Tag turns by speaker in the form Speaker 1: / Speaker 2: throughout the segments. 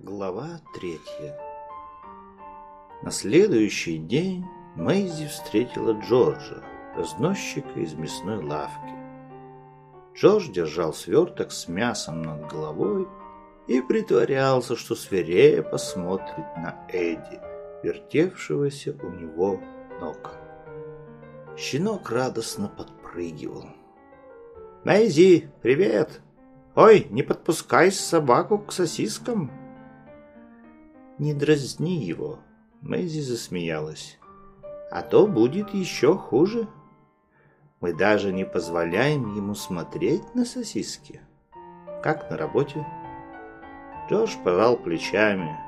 Speaker 1: Глава третья На следующий день Мэйзи встретила Джорджа, разносчика из мясной лавки. Джордж держал сверток с мясом над головой и притворялся, что свирепо смотрит на Эдди, вертевшегося у него ног. Щенок радостно подпрыгивал. «Мэйзи, привет! Ой, не подпускай собаку к сосискам!» «Не дразни его!» Мэйзи засмеялась. «А то будет еще хуже. Мы даже не позволяем ему смотреть на сосиски. Как на работе?» Джордж пожал плечами.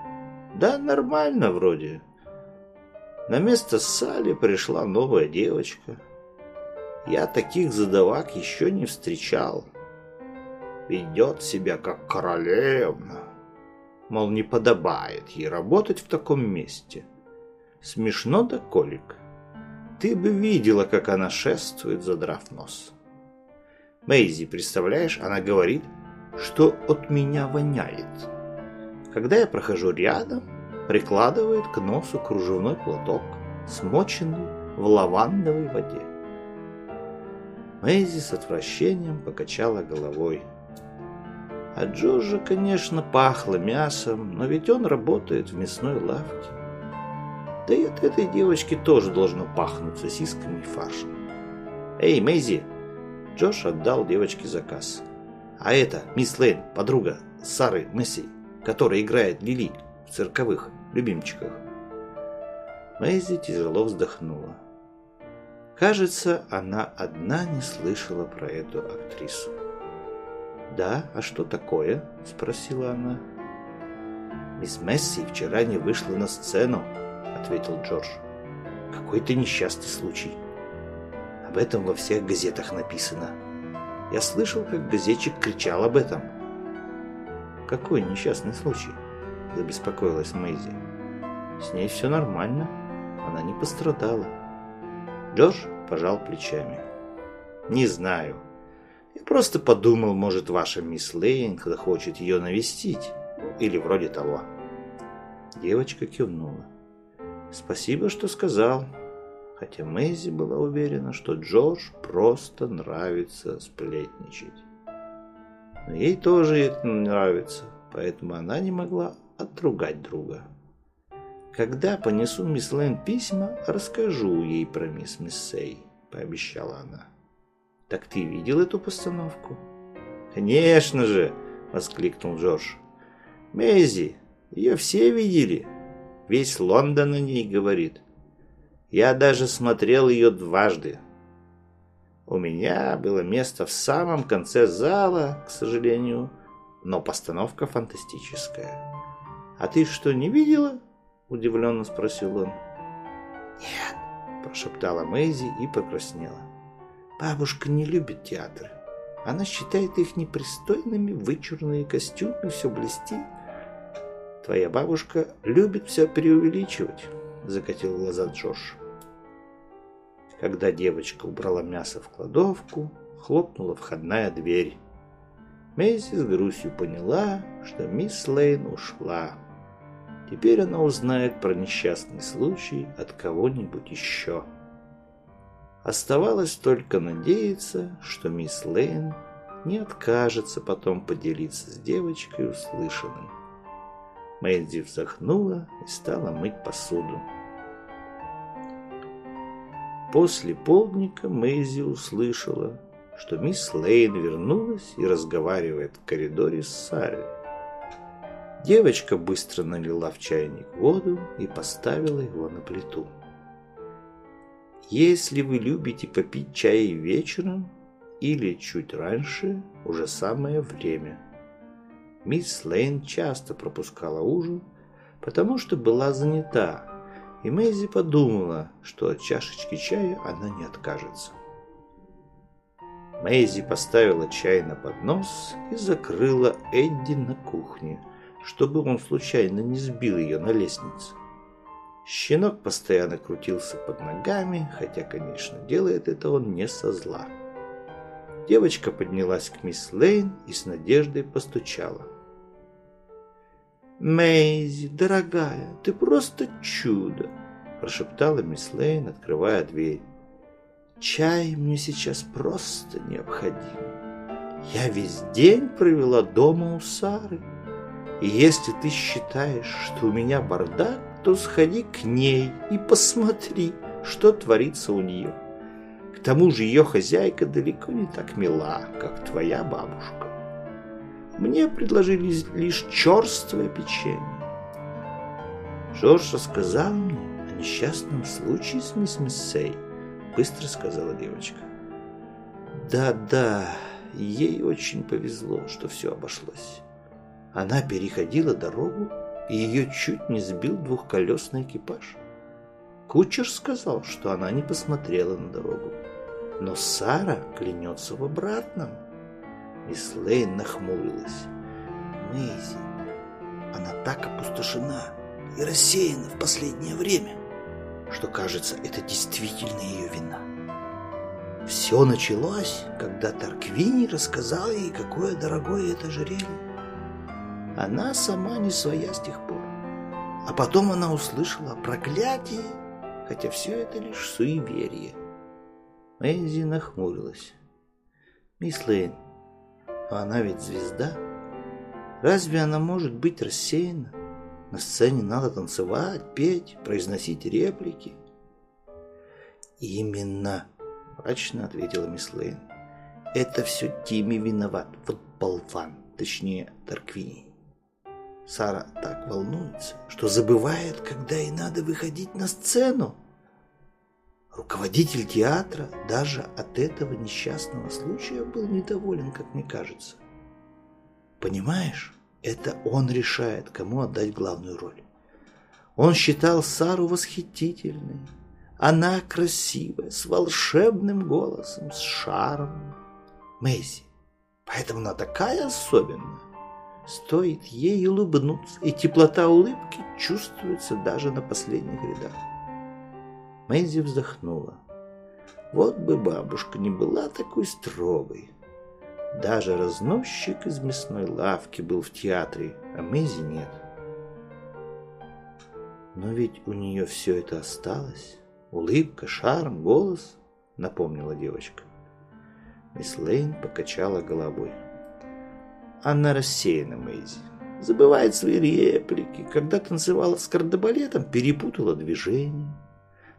Speaker 1: «Да нормально вроде. На место Салли пришла новая девочка. Я таких задавак еще не встречал. Ведет себя как королевна мол, не подобает ей работать в таком месте. Смешно да колик. Ты бы видела, как она шествует, задрав нос. Мэйзи, представляешь, она говорит, что от меня воняет. Когда я прохожу рядом, прикладывает к носу кружевной платок, смоченный в лавандовой воде. Мэйзи с отвращением покачала головой. От Джорджа, конечно, пахло мясом, но ведь он работает в мясной лавке. Да и от этой девочки тоже должно пахнуть сосисками и фаршем. «Эй, Мэйзи!» Джош отдал девочке заказ. «А это мисс Лейн, подруга Сары Месси, которая играет Лили в цирковых любимчиках». Мэйзи тяжело вздохнула. Кажется, она одна не слышала про эту актрису. «Да, а что такое?» – спросила она. «Мисс Месси вчера не вышла на сцену», – ответил Джордж. «Какой-то несчастный случай. Об этом во всех газетах написано. Я слышал, как газетчик кричал об этом». «Какой несчастный случай?» – забеспокоилась Мэйзи. «С ней все нормально. Она не пострадала». Джордж пожал плечами. «Не знаю», я просто подумал, может, ваша мисс Лейн хочет ее навестить. Или вроде того. Девочка кивнула. Спасибо, что сказал. Хотя Мэйзи была уверена, что Джордж просто нравится сплетничать. Но ей тоже это нравится, поэтому она не могла отругать друга. «Когда понесу мисс Лэйн письма, расскажу ей про мисс Миссей», — пообещала она. «Так ты видел эту постановку?» «Конечно же!» – воскликнул Джордж. «Мэйзи, ее все видели. Весь Лондон о ней говорит. Я даже смотрел ее дважды. У меня было место в самом конце зала, к сожалению, но постановка фантастическая. А ты что, не видела?» – удивленно спросил он. «Нет», – прошептала Мэйзи и покраснела. Бабушка не любит театр. Она считает их непристойными, вычурные костюмы, все блестит. Твоя бабушка любит все преувеличивать, закатил глаза Джош. Когда девочка убрала мясо в кладовку, хлопнула входная дверь. Мэйзи с грустью поняла, что мисс Лейн ушла. Теперь она узнает про несчастный случай от кого-нибудь еще. Оставалось только надеяться, что мисс Лейн не откажется потом поделиться с девочкой услышанным. Мэдди вздохнула и стала мыть посуду. После полдника Мэйзи услышала, что мисс Лейн вернулась и разговаривает в коридоре с Салли. Девочка быстро налила в чайник воду и поставила его на плиту. Если вы любите попить чай вечером или чуть раньше, уже самое время. Мисс Лейн часто пропускала ужин, потому что была занята, и Мэйзи подумала, что от чашечки чая она не откажется. Мэйзи поставила чай на поднос и закрыла Эдди на кухне, чтобы он случайно не сбил ее на лестнице. Щенок постоянно крутился под ногами, хотя, конечно, делает это он не со зла. Девочка поднялась к мисс Лейн и с надеждой постучала. Мэйзи, дорогая, ты просто чудо!» прошептала мисс Лейн, открывая дверь. «Чай мне сейчас просто необходим. Я весь день провела дома у Сары. И если ты считаешь, что у меня бардак, то сходи к ней и посмотри, что творится у нее. К тому же ее хозяйка далеко не так мила, как твоя бабушка. Мне предложили лишь черствое печенье. Джордж рассказал мне о несчастном случае с мисс Миссей, быстро сказала девочка. Да-да, ей очень повезло, что все обошлось. Она переходила дорогу, и ее чуть не сбил двухколесный экипаж. Кучер сказал, что она не посмотрела на дорогу. Но Сара клянется в обратном. Мисс Лейн нахмурилась. Мэйзи, она так опустошена и рассеяна в последнее время, что, кажется, это действительно ее вина. Все началось, когда Тарквини рассказал ей, какое дорогое это ожерелье. Она сама не своя с тех пор. А потом она услышала проклятие, хотя все это лишь суеверие. Мэйзи нахмурилась. «Мисс Лейн, она ведь звезда. Разве она может быть рассеяна? На сцене надо танцевать, петь, произносить реплики». «Именно», — мрачно ответила мисс Лейн. «Это все Тимми виноват, вот болван, точнее, Тарквини». Сара так волнуется, что забывает, когда ей надо выходить на сцену. Руководитель театра даже от этого несчастного случая был недоволен, как мне кажется. Понимаешь, это он решает, кому отдать главную роль. Он считал Сару восхитительной. Она красивая, с волшебным голосом, с шармом. Мэйзи, поэтому она такая особенная. Стоит ей улыбнуться, и теплота улыбки чувствуется даже на последних рядах. Мэйзи вздохнула. Вот бы бабушка не была такой строгой. Даже разносчик из мясной лавки был в театре, а Мэйзи нет. Но ведь у нее все это осталось. Улыбка, шарм, голос, напомнила девочка. Мисс Лейн покачала головой. Она рассеяна, Мэйзи. Забывает свои реплики. Когда танцевала с кардебалетом, перепутала движение.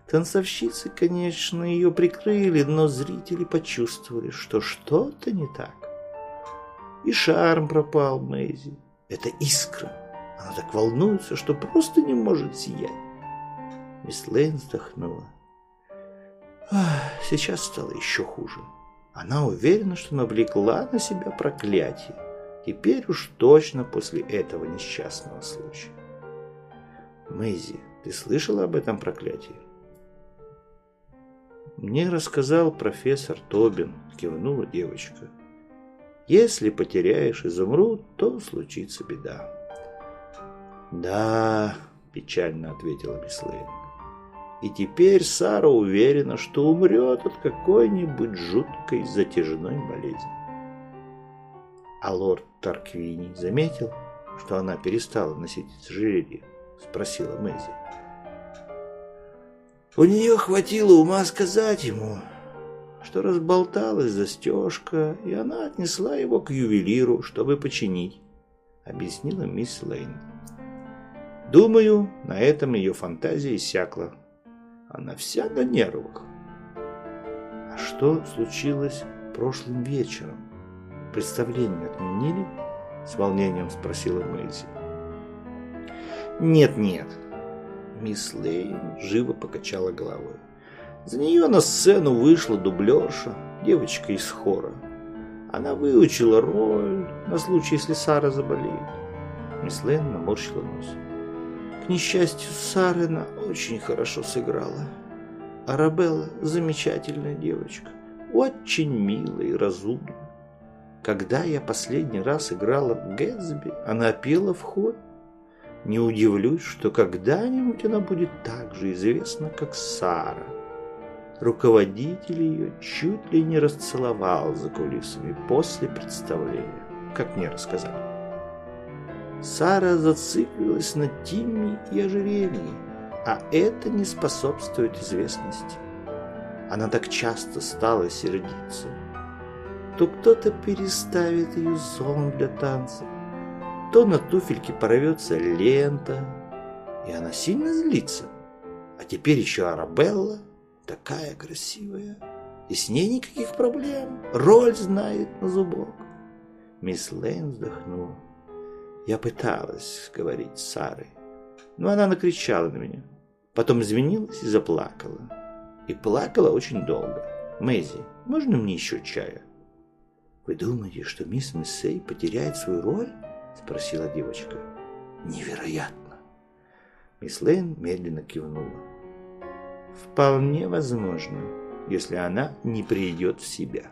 Speaker 1: Танцовщицы, конечно, ее прикрыли, но зрители почувствовали, что что-то не так. И шарм пропал Мэйзи. Это искра. Она так волнуется, что просто не может сиять. Мисс Лейн вздохнула. Сейчас стало еще хуже. Она уверена, что навлекла на себя проклятие. Теперь уж точно после этого несчастного случая. Мэйзи, ты слышала об этом проклятии? Мне рассказал профессор Тобин, кивнула девочка. Если потеряешь изумруд, то случится беда. Да, печально ответила Бислейн. И теперь Сара уверена, что умрет от какой-нибудь жуткой затяжной болезни. А лорд Тарквини заметил, что она перестала носить ожерелье? Спросила Мэйзи. У нее хватило ума сказать ему, что разболталась застежка, и она отнесла его к ювелиру, чтобы починить, объяснила мисс Лейн. Думаю, на этом ее фантазия иссякла. Она вся на нервах. А что случилось прошлым вечером? Представление отменили?» — с волнением спросила Мэйзи. «Нет-нет», — мисс Лейн живо покачала головой. «За нее на сцену вышла дублерша, девочка из хора. Она выучила роль на случай, если Сара заболеет». Мисс Лейн наморщила нос. К несчастью, Сарена очень хорошо сыграла. Арабелла замечательная девочка, очень милая и разумная. Когда я последний раз играла в Гэтсби, она пела в хор. Не удивлюсь, что когда-нибудь она будет так же известна, как Сара. Руководитель ее чуть ли не расцеловал за кулисами после представления, как мне рассказали. Сара зациклилась на Тимми и ожерелье, а это не способствует известности. Она так часто стала сердиться. То кто-то переставит ее зон для танца, то на туфельке порвется лента, и она сильно злится. А теперь еще Арабелла, такая красивая, и с ней никаких проблем, роль знает на зубок. Мисс Лейн вздохнула. Я пыталась говорить с Сарой, но она накричала на меня. Потом извинилась и заплакала. И плакала очень долго. Мэйзи, можно мне еще чая? Вы думаете, что мисс Мессей потеряет свою роль? Спросила девочка. Невероятно. Мисс Лейн медленно кивнула. Вполне возможно, если она не придет в себя.